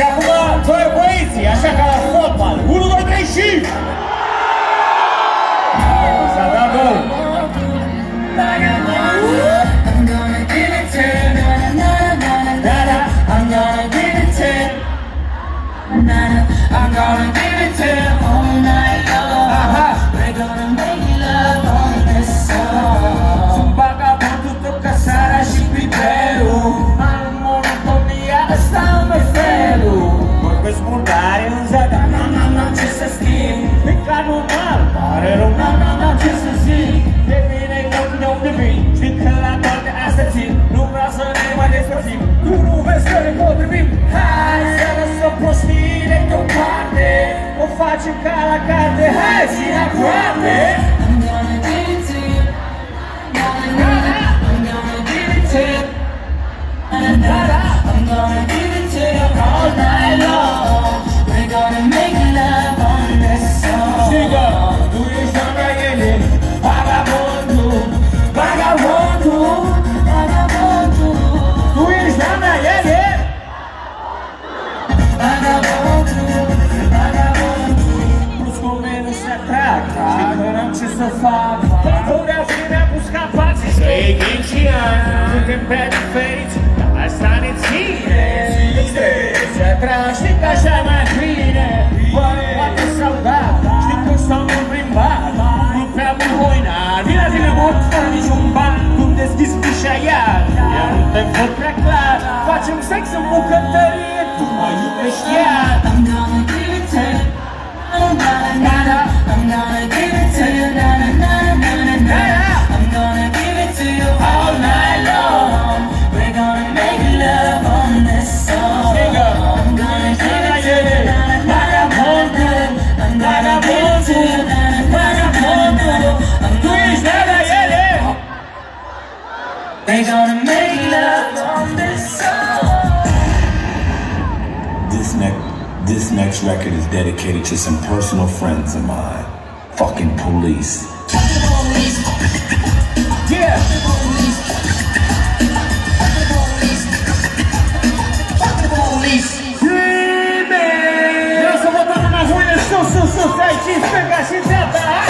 აშახვა თოე პოეზი აშახა ხოპალ გურუგატეში სადაგო I'm gonna give it. To na na na na na I'm gonna give it. to na na I'm gonna Zic la lunar, pare rău, n-am, n-am ce să zic De mine cum de unde vin, știi că la toate astea țin Nu vreau să ne mai despărțim, tu nu vezi că ne potrivim Hai să lăsăm prostiile deoparte O facem ca la carte, hai zi aproape. сердцем у Катари Думаю, next record is dedicated to some personal friends of mine. Fucking police. Yeah. Remix. Eu sou botando na rua, eu sou, sou, sou, sou, sou, sou, sou, sou, sou, sou, sou,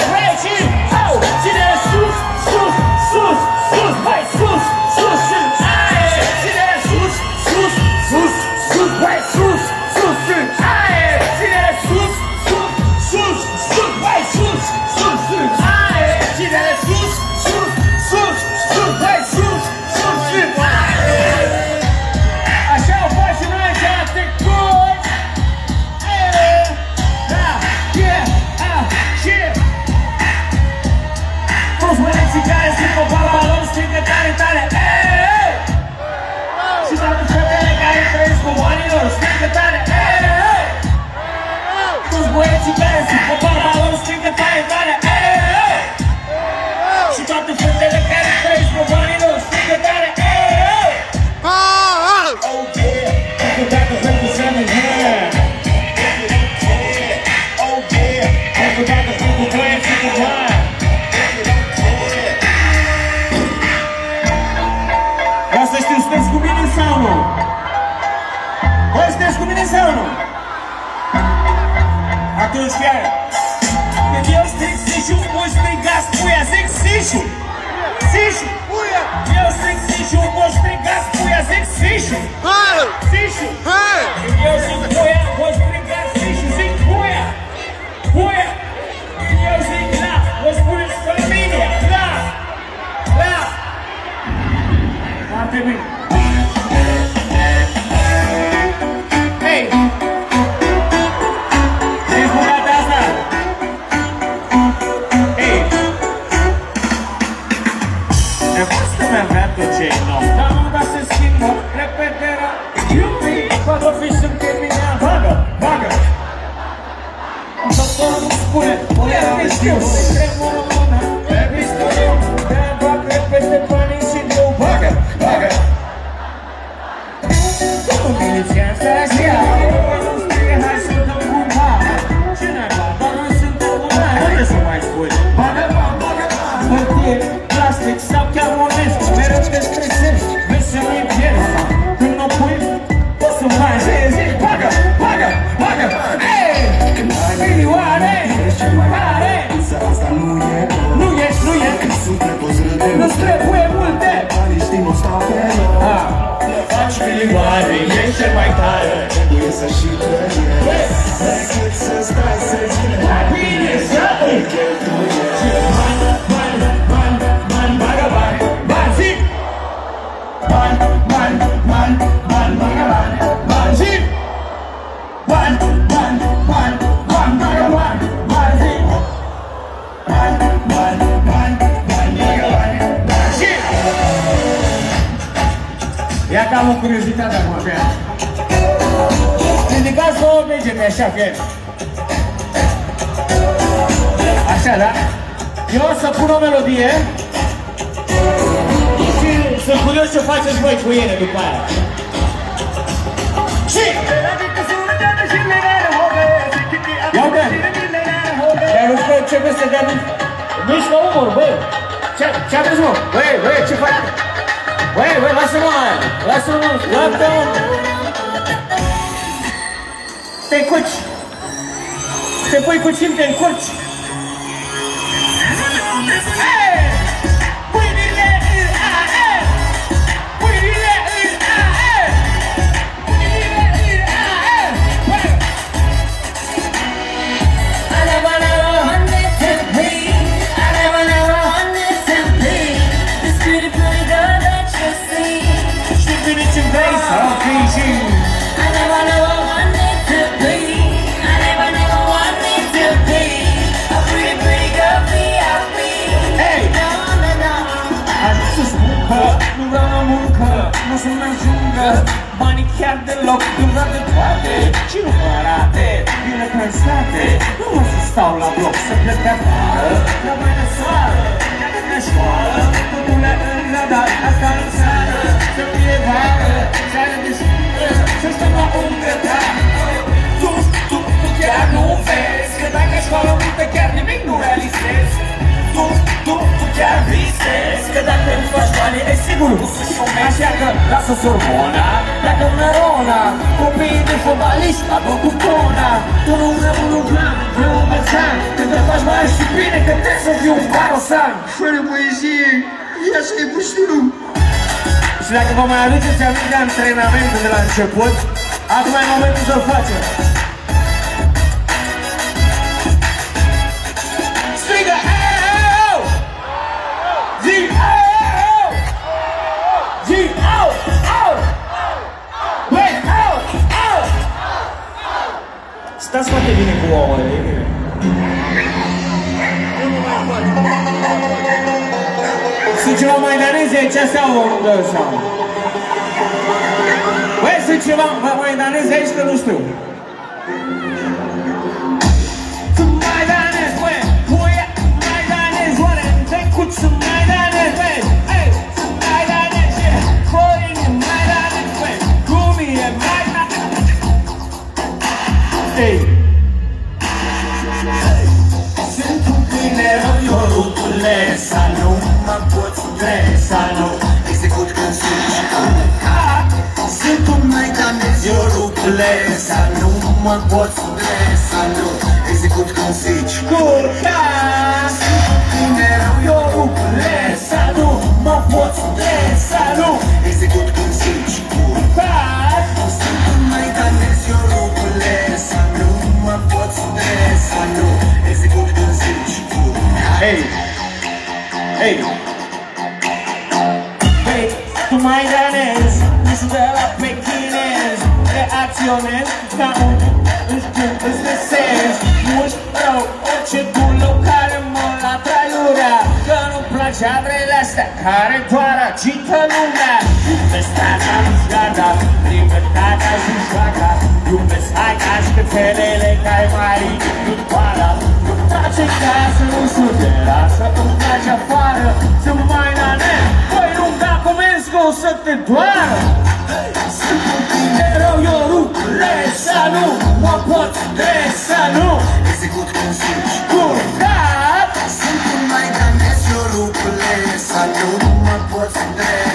discriminação. Aqueles que é. Porque Deus tem que um moço tem gasto, mulher, tem que sicho. Deus tem que um moço tem gasto, mulher, tem que sicho. Deus tem que mulher, moço tem gasto, sicho, sim, mulher. Deus tem que lá, moço por lá. Lá. Lá, tem Repetera, you me, but official give me now. Vaga, așa pe el. Așa, da? Eu o să pun o melodie și sunt curios ce faceți voi cu ele după aia. Și... Ia uite! Dar nu știu ce vrei să dea Mișcă umăr, băi! Ce, ce aveți, mă? Băi, băi, ce faci? Băi, băi, lasă-mă aia! Lasă-mă, lasă-mă! Te încuci! Te pui cu cine te încurci! I muncă Nu o să-mi ajungă Banii chiar deloc Nu vreau de toate Și nu mă arate Bine cansate Nu mă să stau la bloc Să plec de afară La mai de soară Ia de pe școală Totul în zadar Asta în nu faci bani e sigur nu să șomezi Așa că lasă Sorbona Dacă una rona Copiii de fotbaliști ador cu cona Tu nu vrei un plan, vrei un mețan Când te faci mai și bine că trebuie să fii un barosan. Fără poezie Ia să-i puștiu Și dacă vă mai aduceți aminte de antrenamentul de la început Acum e momentul să-l facem Stați foarte bine cu ouăle, e bine. Sunt ceva mai daneze aici sau nu dă seama? Băi, sunt ceva mai- mai daneze aici că nu știu. Sunt mai danez, băi, huia, mai danez, oare în trecut sunt mai danez, băi, eu rupule Să nu mă pot stresa, nu Execut când zici culcat Sunt un maidanez, eu rupule Să nu mă pot stresa, nu Execut când zici culcat Ei! Ei! Ei, Reacționez ca un își îți desez Muști rău, orice bulă care mă la traiurea Că nu-mi place adrele astea care doar agită lumea. Iubesc strada, strada, libertatea și joaca Iubesc haica și cățelele care mai ridic toala Nu-mi place casă, nu sunt de lasă, îmi place afară. Sunt mai nanet, păi nu dacă comenzi că o să te doară Sunt un tine rău, eu rup, să nu mă pot să nu Execut când zici Curcat! Sunt un maidanez, eu rupule Să nu mă pot stresa,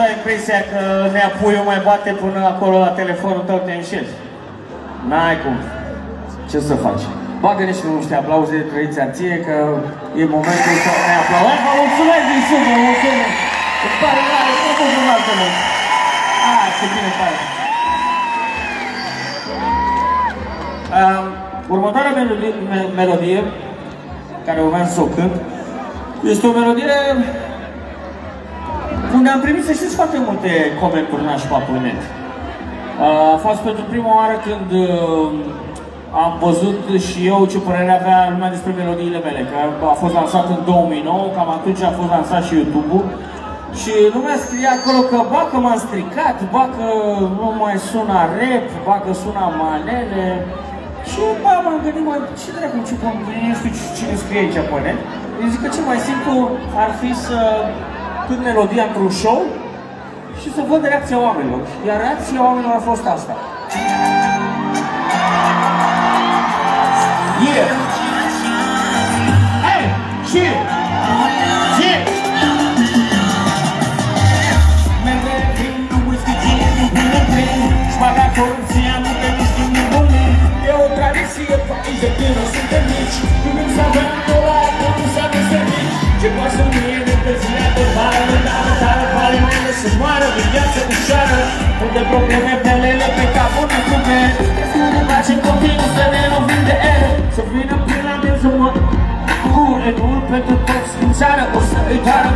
dacă tu ai impresia că neapuiul mai bate până acolo la telefonul tău, te înșeli. N-ai cum. Ce să faci? Bagă niște niște aplauze, trăiți ție, că e momentul să ne aplaudăm. Vă mulțumesc din suflet, vă mulțumesc. Îmi pare mare, nu pot să altfel. Ah, ce bine pare. Um, următoarea melodie, me, melodie care urmează să o cânt este o melodie unde am primit, să știți, foarte multe comentarii nașpa pe net. Uh, a fost pentru prima oară când uh, am văzut și eu ce părere avea lumea despre melodiile mele, că a fost lansat în 2009, cam atunci a fost lansat și YouTube-ul. Și lumea scria acolo că ba că m-am stricat, ba că nu mai suna rap, ba că suna manele. Și ba, m-am gândit, mă, ce dracu, ce cum, nu știu cine scrie aici pe net. Eu zic că cel mai simplu ar fi să cânt melodia într-un show și să văd reacția oamenilor. Iar reacția oamenilor a fost asta. Yeah! Hey! Shit! Yeah! Merge vin, whisky, gin, pune plin Șpaga corupția, nu te miști nebunii E o tradiție pe aici de când suntem mici Iubim să avem Unde probleme pelele pe capul ne cupe Nu ne place continuu să ne lovim de ele Să vină până la mine să mă cu edul pentru toți din țară O să îi doară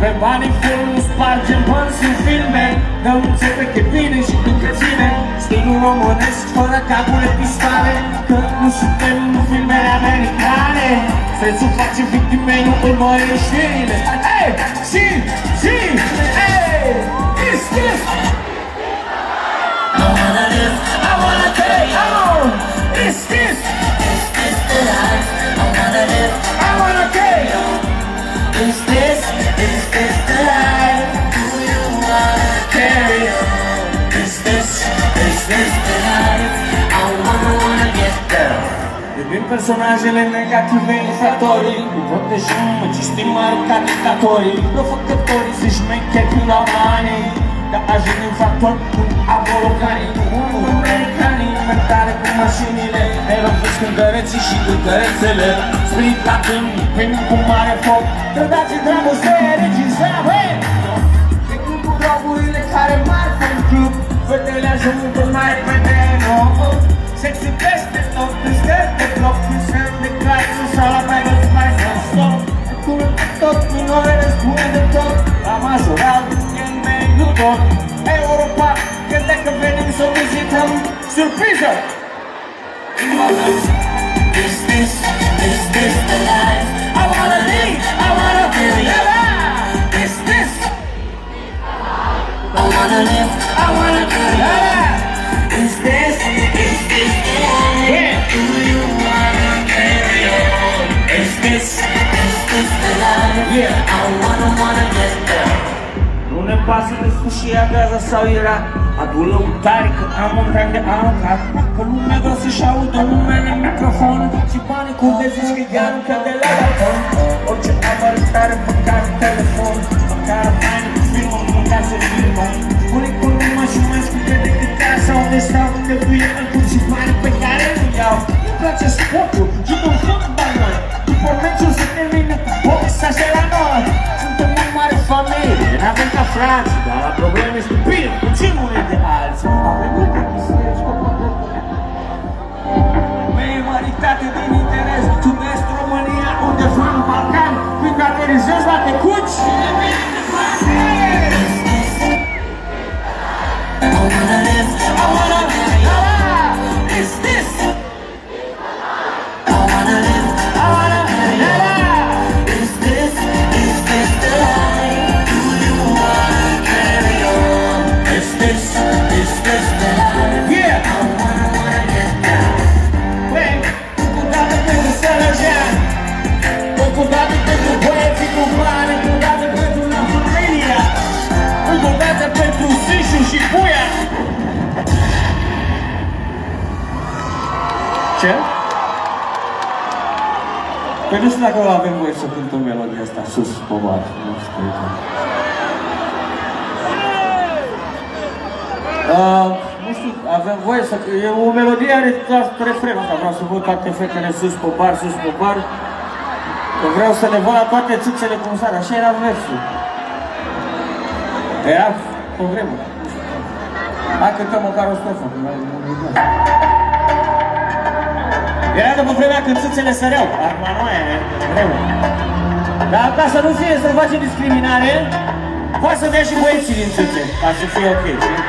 pe banii film Spargem bănți în filme Dăm înțepe că vine și încă ține Stilul românesc fără capule pistoale Că nu suntem în filmele americane Stresul face victime, nu urmărim știrile Hey, si, si, hey, is this say, oh, is this, is this the life I wanna live? I wanna take. Is this, is this the life? Do you wanna carry on? Is this, is this the life I wanna wanna get down? Bebê personagem, ele é negativo e infratori O protejamos de estimar o caricatori Provocatori, sismente, é pila mani Da agenda infrator, com amor ou carinho inventare cu mașinile. Ne răvesc cântăreții și cântărețele Spritat în primim cu mare foc. Trădați dragoste, regizam, hey! Trecând cu drogurile care marfă în club Fetele ajung tot mai repede, no Sexy peste tot, peste de bloc Un semn de crisis, ala mai rău mai să stop. Acum tot, minore răspune de tot. La majorat, e în meniu tot. Europa, crede că venim să o vizităm Surpriză! Is this, is this the life? I wanna live, I wanna carry on. Is this? I wanna live, I wanna carry on. Is this, is this the life? Yeah. Do you wanna carry on? Is this, is this the life? Yeah. I wanna, wanna get there. Nu ne pasă de sfârșia Gaza sau Irak Adu lăutare că am un tren de alocat Că lumea vrea să-și audă numele în microfon. Și banii cu de zici că aruncă de la balcon. Orice apărătare măcar un telefon. Măcar o faină cu filmă, măcar să filmă Spune cu numă și mai scumpe decât casa unde stau Unde buie în curți și bani pe care nu iau. Îmi place sportul, jucăm fotbal noi După meciul se termină cu box așa la noi. Suntem o mare familie, n-avem ca frații Dar la probleme stupide, puțin unii de alții Avem multe biserici cu Memoritate din interes Ciudesc România undeva în Balcan Când aterizez la tecuci I wanna live, I Ce? Păi nu știu dacă avem voie să cântăm melodia asta sus, pobar. Nu știu. Uh, nu știu, avem voie să... E o melodie are doar refrenul ăsta. Vreau să văd toate fetele sus pe bar, sus pe bar. Că vreau să le văd toate țâțele cum sar. Așa era versul. Era pe vremuri. Hai cântăm măcar o strofă. că mai- mai- mai- Era după vremea când țâțele săreau. Acum nu e, greu. Dar ca să nu fie să face discriminare, poate să dea și băieții din țâțe, ca să fie ok. știi?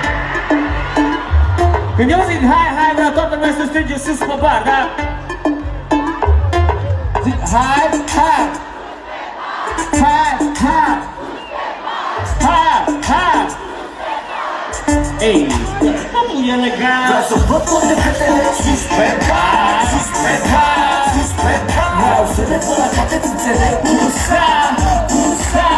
Când eu zic hai, hai, vreau toată lumea să strige sus pe bar, da? Zic hai, hai! Hai, hai! Hai, hai! Ei, nu e legal! Vreau să văd toate fetele sus pe bar Sus pe bar Sus pe bar Vreau să le văd la toate țâțele Pulsa, pulsa,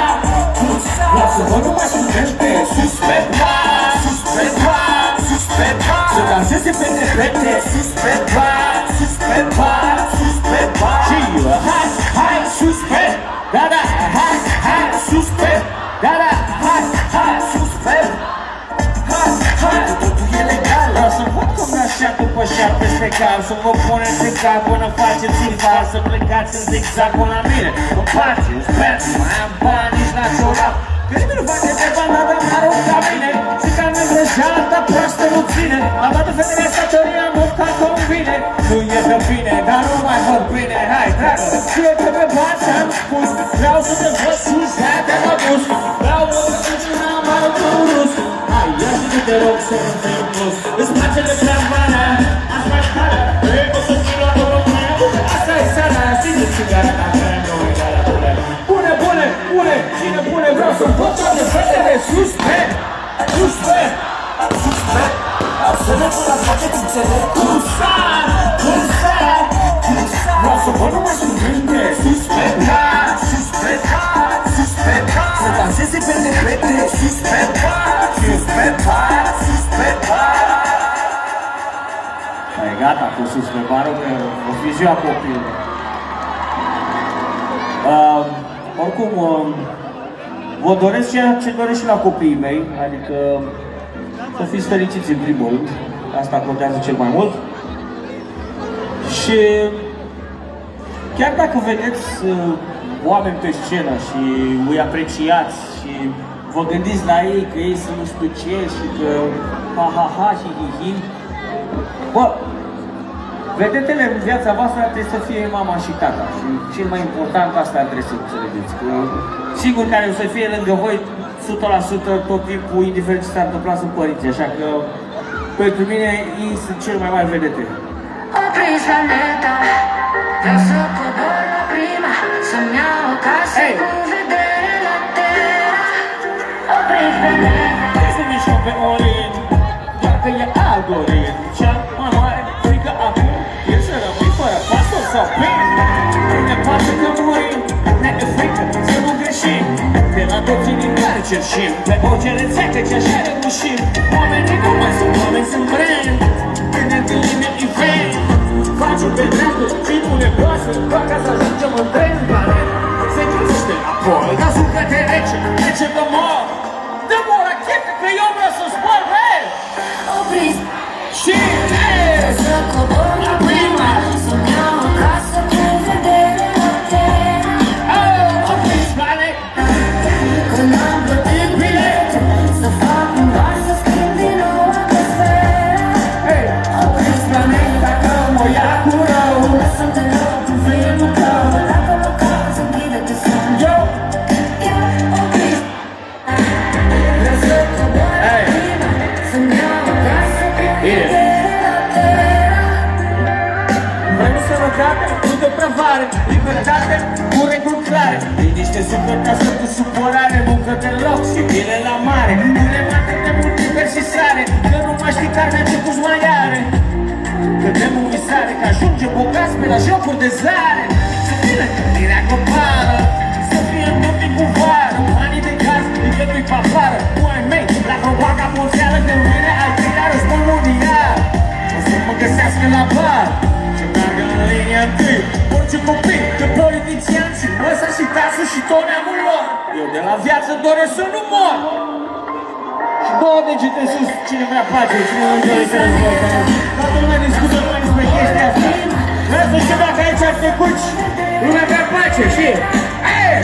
pulsa Vreau să văd numai studente Sus pe bar Sus pe bar Sus pe bar Să danseze pe fete Sus pe bar Sus pe bar Sus pe bar Și eu, hai, hai, sus pe! Da, da, totul e legal Vreau să văd cum așa după șap peste cap Să vă puneți în cap până faceți infarct Să plecați în zigzag până la mine Îmi place, îmi sper, nu mai am bani nici la ciorap Că nimeni nu face de bani, dar mă arunc ca mine Și ca mine vrăjeala ta proastă nu ține Am toate fetele statoria nu ca convine Nu e de bine, dar nu mai văd bine Hai, dragă, fie că pe bani ți-am spus Vreau să te văd e cara Vrei să fii la dorul meu Asta e seara, ține țigara ta Vrem noi de la bune Bune, bune, bune, cine bune Vreau să văd toate fetele sus pe Sus pe Sus pe Vreau să le văd la toate țâțele Pulsa, pulsa Pulsa Vreau să văd numai studente Sus pe bar Sus pe bar Sus pe bar Să danseze pe fete Sus pe bar Sus pe bar Sus pe bar Păi gata cu sus pe barul că o fi ziua copilului. Uh, Oricum, uh, vă doresc ceea ce doresc și la copiii mei Adică să fiți fericiți în primul rând. Asta contează cel mai mult. Și chiar dacă vedeți uh, oameni pe scenă și îi apreciați și vă gândiți la ei că ei sunt nu știu ce și că ha ha ha și hi hi Bă, vedetele în viața voastră trebuie să fie mama și tata și cel mai important asta trebuie să înțelegeți că sigur care o să fie lângă voi 100% tot timpul, indiferent ce s-ar întâmpla, sunt părinți, așa că pentru mine ei sunt cel mai mari vedete. Opriți planeta Vreau să cobor la prima Să-mi iau o casă Hey! cu vedere la Terra Opriți planeta Trebuie să mișcă pe Orin Dacă e algoritm Cea mai mare frică acum E să rămâi fără pastor sau pin Ne pasă că murim Ne e frică să nu greșim. De la toți inimioare cerșim Pe orice rețetă ce așa reușim Oamenii nu mai sunt oameni, sunt brand. Când ne întâlnim e event Facem pe dreptul și nu ne pasă Doar ca să ajungem în tren planet Se crește apoi Gazul că te rece, rece de mor Și Vreau depravare Libertate, cu reguli clare. Liniște suflet ca să cu supărare Muncă de loc și bine la mare. Nu le mai atât de mult liber și sare Că nu mai știi carne ce cu mai are Că de visare că ajunge bogați pe la jocuri de zare. Să vină gândirea globală Să fie în cu vară Banii de gaz, nivelul pe afară. Nu ai mei, la provoaca mondială De mâine al treilea război mondial. O să mă găsească la bar. Și meargă în linia întâi ce copii, ce politicieni și ăsta și tasul și tot neamul lor. Eu de la viață doresc să nu mor. Și două degete sus, cine vrea pace, cine vrea interesează Toată lumea discută numai despre chestia asta. Vreau să știu dacă aici ar trecut lumea vrea pace, știi? Hey!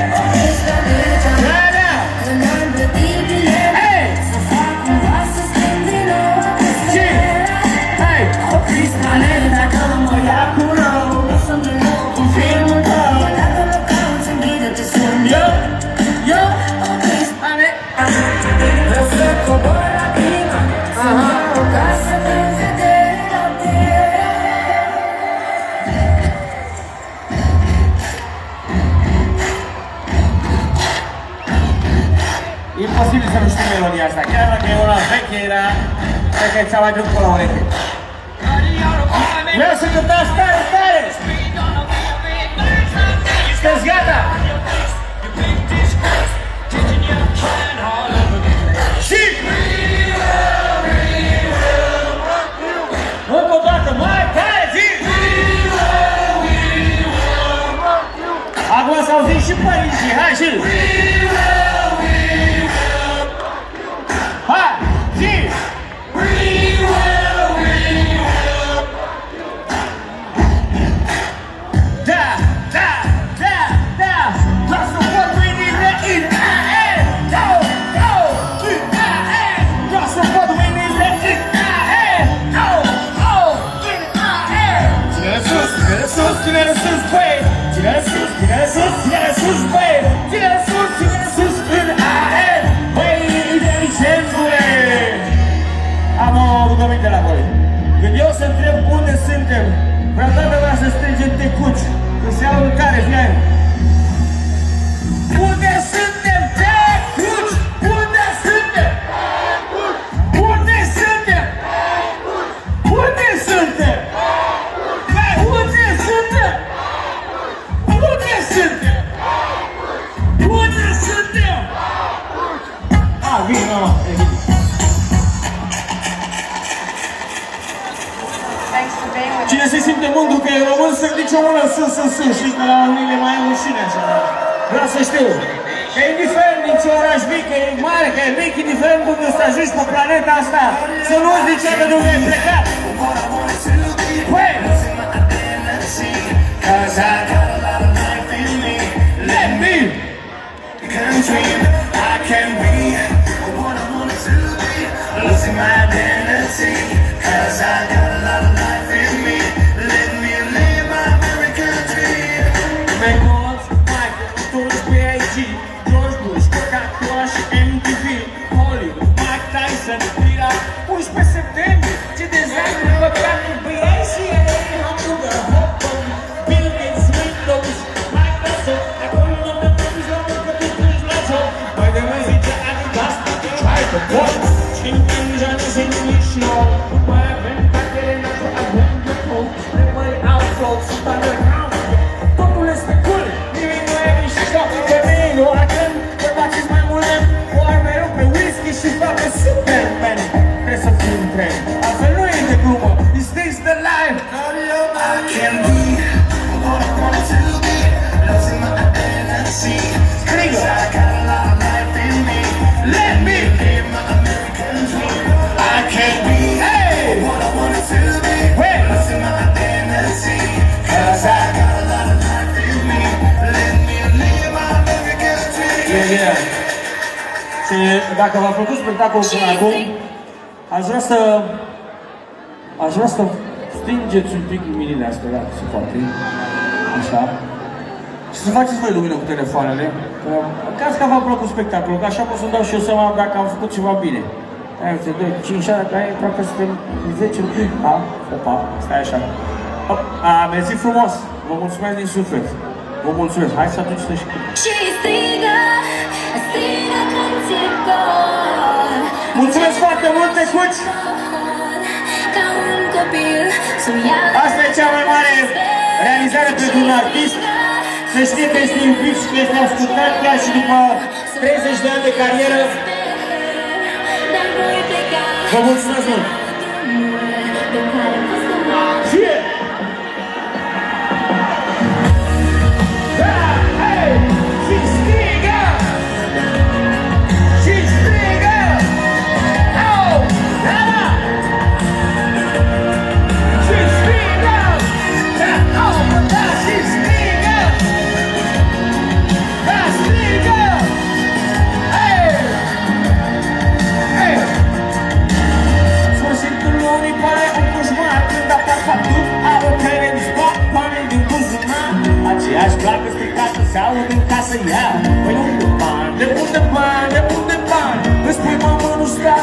Știu melodia asta, chiar dacă e una veche, era... Cred că ți-a mai trecut la ureche. Vreau să cântați tare, tare! Sunteți gata? Și... Încă o dată, mai tare, zi! Acum să auzim și părinții, hai și... Hai, sus, ține sus, ține sus, băi! Ține sus, ține sus, în aer! Băi, inteligențule! Am o rugăminte la voi. Când eu să întreb unde suntem, vreau toată lumea să strigem tecuci. Când se aud care, fie mic, indiferent unde să ajungi pe planeta asta, să nu uiți niciodată de unde ai plecat. Păi! Cause I got a lot of life in me. Let me! Country, I can be what I wanted to be. Losing my identity. send dream. Yeah, yeah. Și dacă v-a plăcut spectacolul până acum, aș vrea să... Aș vrea să stingeți un pic luminile astea, da, se poate. Așa. Și să faceți voi lumină cu telefoanele. Că, În caz că v-a plăcut spectacolul, că așa pot să-mi dau și eu seama dacă am făcut ceva bine. Hai, uite, 2, 5, dacă ai, aproape suntem 10 luni. A, opa, stai așa. Hop, a, mersi frumos. Vă mulțumesc din suflet. Vă mulțumesc. Hai să atunci și Și strigă, strigă când ți dor Mulțumesc foarte mult, Tecuci! Ca un copil să-mi ia Asta e cea mai mare realizare pentru un artist. Să știe că este iubit și că este ascultat chiar și după 30 de ani de carieră. Dar voi pleca Vă mulțumesc mult! Aud în casă ea Păi unde bani? De unde bani? De unde bani? Îți spui mamă nu sta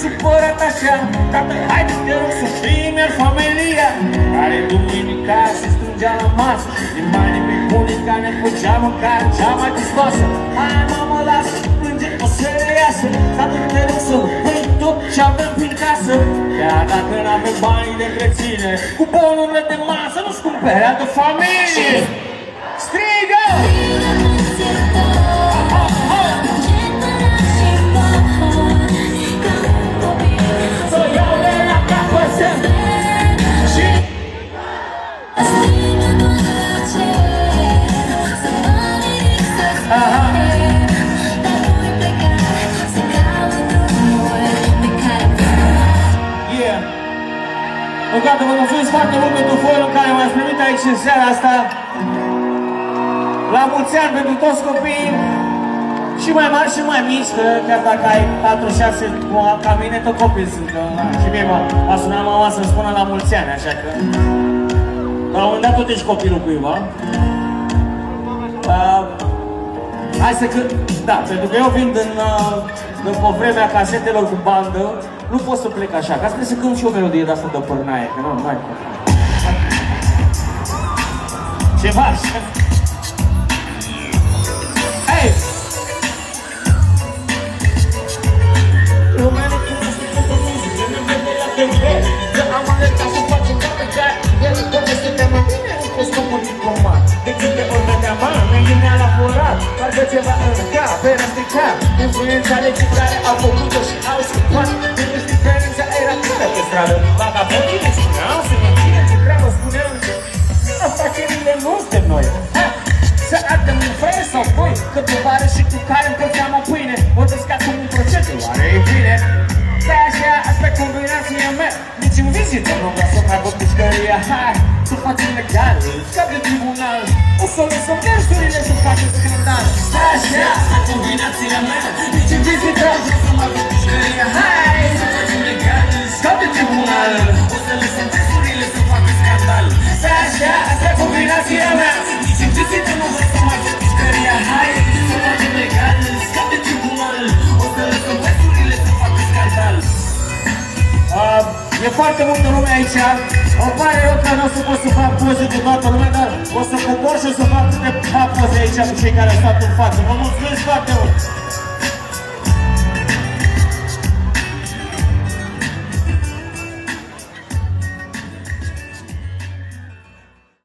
supărat așa Tată, haide te rog să fii mi familia Care duminica se strângea la masă Din banii pe bunica ne făcea mâncare cea mai gustoasă Hai mamă lasă, plânge, o să reiasă Tată, te rog să pui tot ce avem prin casă Chiar dacă n-avem banii de creține Cu bonurile de masă nu-ți cumpere de familie Strigă! Încă o dată vă mulțumesc foarte mult pentru foiul care m-ați primit aici în seara asta. La mulți ani pentru toți copiii și mai mari și mai mici, că chiar dacă ai 4-6 cu- ca mine, tot copii sunt. Că, na, și mie m-a, a sunat mama să-mi spună la mulți ani, așa că... La un moment dat tot ești copilul cuiva. Uh, hai să că... Da, pentru că eu vin din, uh, din pe vremea casetelor cu bandă, nu pot să plec așa, ca să trebuie să cânt și o melodie de asta de părnaie, că nu, nu mai pot. Ceva așa. Hey! Lumea ne cunoaște pentru muzică, ne vede la TV Că am alergat să facem toate ca El poate să te mă bine cu scopul diplomat De câte ori dădeam bani, ne la furat Parcă ceva în cap, era stricat Influența legii care au făcut-o și au scăpat Când diferența era clară pe stradă Vagabondii ne spuneau, se mănține ce treabă spuneau Afacerile nu suntem noi Ha! Să ardem un fel sau voi Că tovară și cu care împărțeam o pâine O descat cum un procent, oare e bine? Stai așa, asta e combinația mea Nici în vizită nu vreau să mai văd pușcăria Hai, să facem legal, scap de tribunal O să lăsăm versurile să facem scandal Stai așa, asta e combinația mea foarte multă lume aici. Îmi pare rău că nu o să pot să fac poze cu toată lumea, dar o să cobor și o să fac câteva poze aici cu cei care au stat în față. Vă mulțumesc foarte mult!